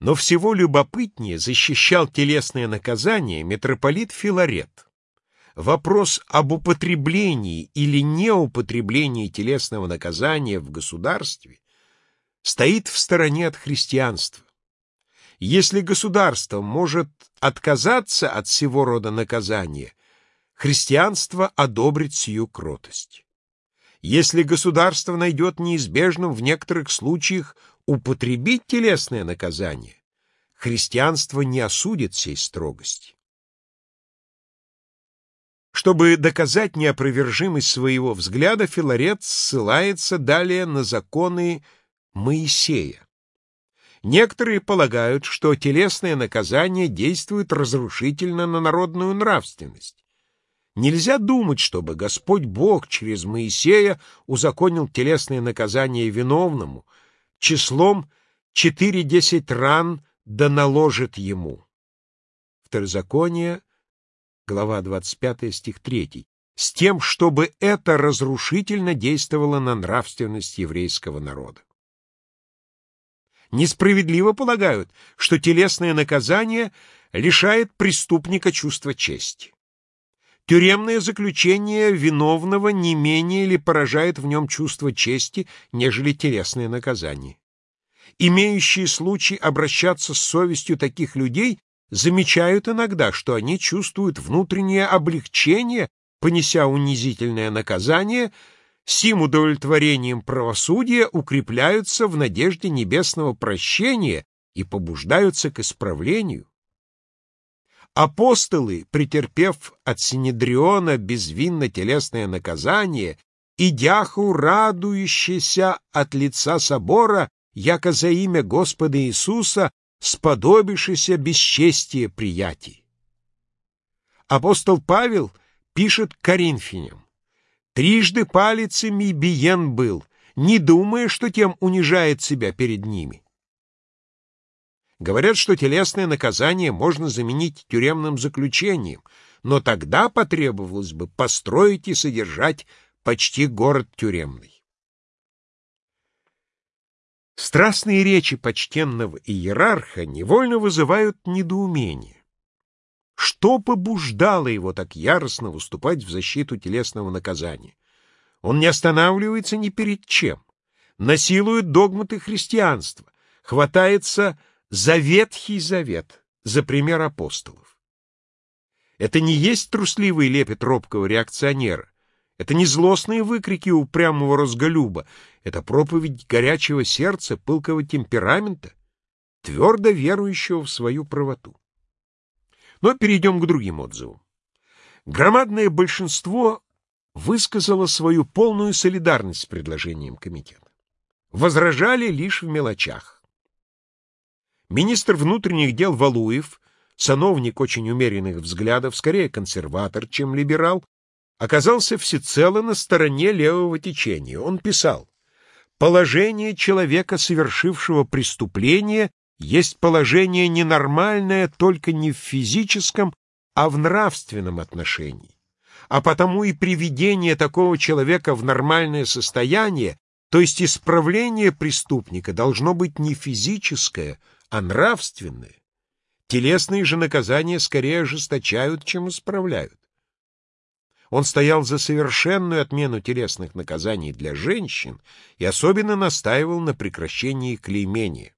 Но всего любопытнее защищал телесное наказание митрополит Филарет. Вопрос об употреблении или неупотреблении телесного наказания в государстве стоит в стороне от христианства. Если государство может отказаться от всего рода наказания, христианство одобрит сию кротость. Если государство найдет неизбежным в некоторых случаях употребить телесное наказание, христианство не осудит сей строгости. Чтобы доказать неопровержимость своего взгляда, Филарет ссылается далее на законы Моисея. Некоторые полагают, что телесное наказание действует разрушительно на народную нравственность. Нельзя думать, чтобы Господь Бог через Моисея узаконил телесное наказание виновному, числом четыре-десять ран да наложит ему. Второзаконие, глава 25, стих 3, с тем, чтобы это разрушительно действовало на нравственность еврейского народа. Несправедливо полагают, что телесное наказание лишает преступника чувства чести. Тюремное заключение виновного не менее ли поражает в нем чувство чести, нежели телесное наказание. Имеющие случай обращаться с совестью таких людей замечают иногда, что они чувствуют внутреннее облегчение, понеся унизительное наказание, сим удовлетворением правосудия укрепляются в надежде небесного прощения и побуждаются к исправлению. Апостолы, претерпев от Синедриона безвинно телесное наказание, идяху радующийся от лица собора, яко за имя Господа Иисуса, сподобившийся бесчестие приятий. Апостол Павел пишет Коринфянам, «Трижды палицами биен был, не думая, что тем унижает себя перед ними». Говорят, что телесное наказание можно заменить тюремным заключением, но тогда потребовалось бы построить и содержать почти город тюремный. Страстные речи почтенного иерарха невольно вызывают недоумение. Что побуждало его так яростно выступать в защиту телесного наказания? Он не останавливается ни перед чем, насилует догматы христианства, хватается за Ветхий Завет, за пример апостолов. Это не есть трусливый лепет робкого реакционера, это не злостные выкрики упрямого разголюба, это проповедь горячего сердца, пылкого темперамента, твердо верующего в свою правоту. Но перейдем к другим отзывам. Громадное большинство высказало свою полную солидарность с предложением комитета. Возражали лишь в мелочах. Министр внутренних дел Валуев, сановник очень умеренных взглядов, скорее консерватор, чем либерал, оказался всецело на стороне левого течения. Он писал, «Положение человека, совершившего преступление, есть положение ненормальное только не в физическом, а в нравственном отношении. А потому и приведение такого человека в нормальное состояние, то есть исправление преступника, должно быть не физическое, а нравственные. Телесные же наказания скорее ожесточают, чем исправляют. Он стоял за совершенную отмену телесных наказаний для женщин и особенно настаивал на прекращении клеймения.